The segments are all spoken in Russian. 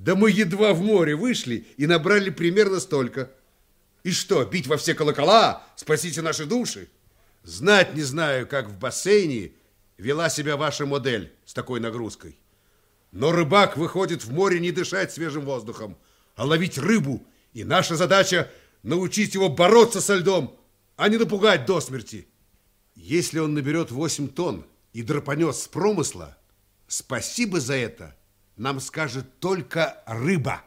Да мы едва в море вышли и набрали примерно столько. И что, бить во все колокола? Спасите наши души? Знать не знаю, как в бассейне вела себя ваша модель с такой нагрузкой. Но рыбак выходит в море не дышать свежим воздухом, а ловить рыбу. И наша задача научить его бороться со льдом, а не напугать до смерти. Если он наберет 8 тонн и драпанет с промысла, спасибо за это нам скажет только рыба.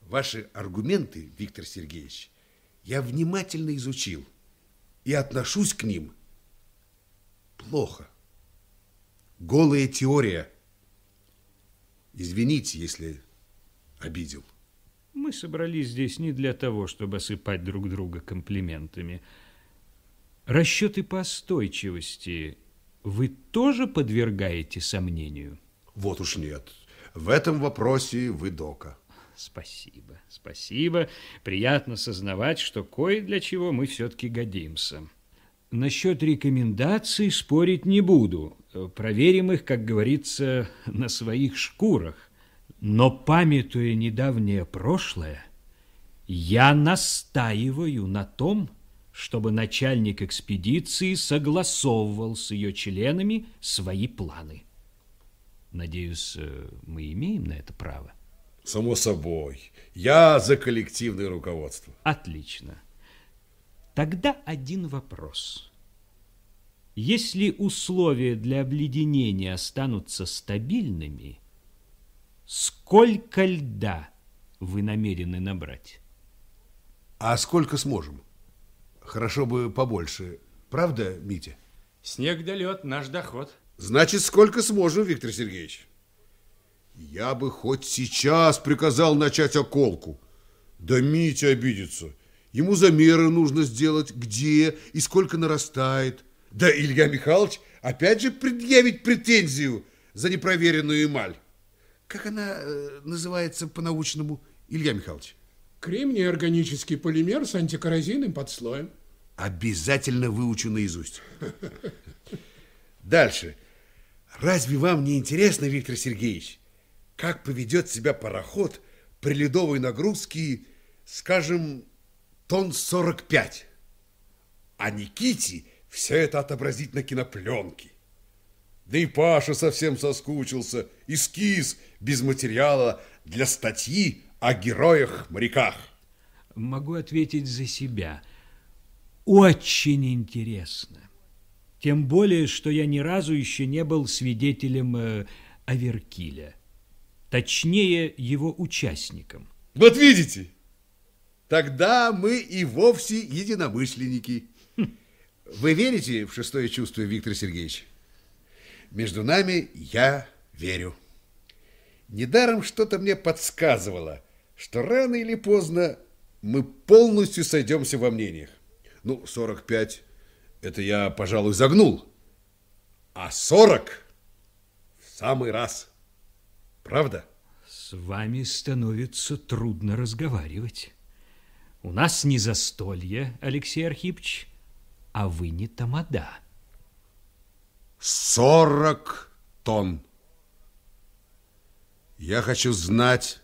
Ваши аргументы, Виктор Сергеевич, я внимательно изучил и отношусь к ним плохо. Голая теория. Извините, если обидел. Мы собрались здесь не для того, чтобы осыпать друг друга комплиментами. Расчеты по устойчивости вы тоже подвергаете сомнению? Вот уж нет. В этом вопросе вы дока. Спасибо, спасибо. Приятно сознавать, что кое для чего мы все-таки годимся. Насчет рекомендаций спорить не буду. Проверим их, как говорится, на своих шкурах. Но, памятуя недавнее прошлое, я настаиваю на том, чтобы начальник экспедиции согласовывал с ее членами свои планы. Надеюсь, э, мы имеем на это право? Само собой. Я за коллективное руководство. Отлично. Тогда один вопрос. Если условия для обледенения останутся стабильными, сколько льда вы намерены набрать? А сколько сможем? Хорошо бы побольше. Правда, Митя? Снег да лед – наш доход. Значит, сколько сможем, Виктор Сергеевич? Я бы хоть сейчас приказал начать околку. Да Митя обидится. Ему замеры нужно сделать, где и сколько нарастает. Да Илья Михайлович опять же предъявить претензию за непроверенную эмаль. Как она э, называется по-научному, Илья Михайлович? Кремний органический полимер с антикоррозийным подслоем. Обязательно выучу наизусть. Дальше. Разве вам не интересно, Виктор Сергеевич, как поведет себя пароход при ледовой нагрузке, скажем, тонн 45? А Никите все это отобразить на кинопленке. Да и Паша совсем соскучился, эскиз без материала для статьи о героях-моряках. Могу ответить за себя. Очень интересно. Тем более, что я ни разу еще не был свидетелем э, Аверкиля. Точнее, его участником. Вот видите, тогда мы и вовсе единомышленники. Вы верите в шестое чувство, Виктор Сергеевич? Между нами я верю. Недаром что-то мне подсказывало, что рано или поздно мы полностью сойдемся во мнениях. Ну, 45 это я, пожалуй, загнул. А 40 в самый раз. Правда? С вами становится трудно разговаривать. У нас не застолье, Алексей Архипович, а вы не тамада. Сорок тонн. Я хочу знать,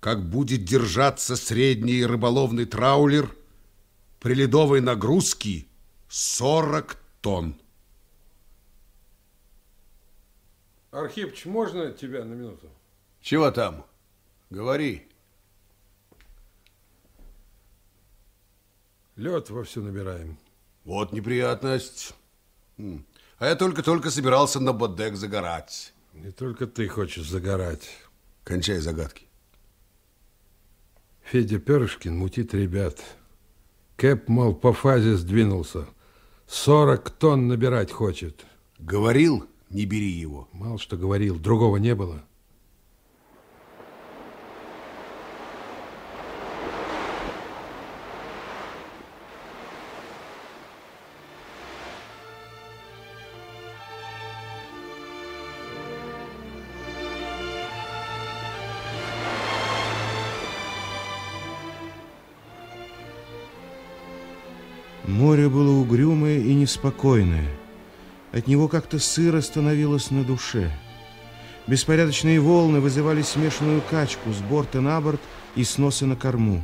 как будет держаться средний рыболовный траулер при ледовой нагрузке 40 тонн. Архипыч, можно тебя на минуту? Чего там? Говори. Лед вовсю набираем. Вот неприятность. А я только-только собирался на бодек загорать. Не только ты хочешь загорать. Кончай загадки. Федя Перышкин мутит ребят. Кэп, мол, по фазе сдвинулся. 40 тонн набирать хочет. Говорил, не бери его. Мало что говорил, другого не было. Море было угрюмое и неспокойное. От него как-то сыро становилось на душе. Беспорядочные волны вызывали смешанную качку с борта на борт и сносы на корму.